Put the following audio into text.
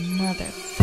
mother.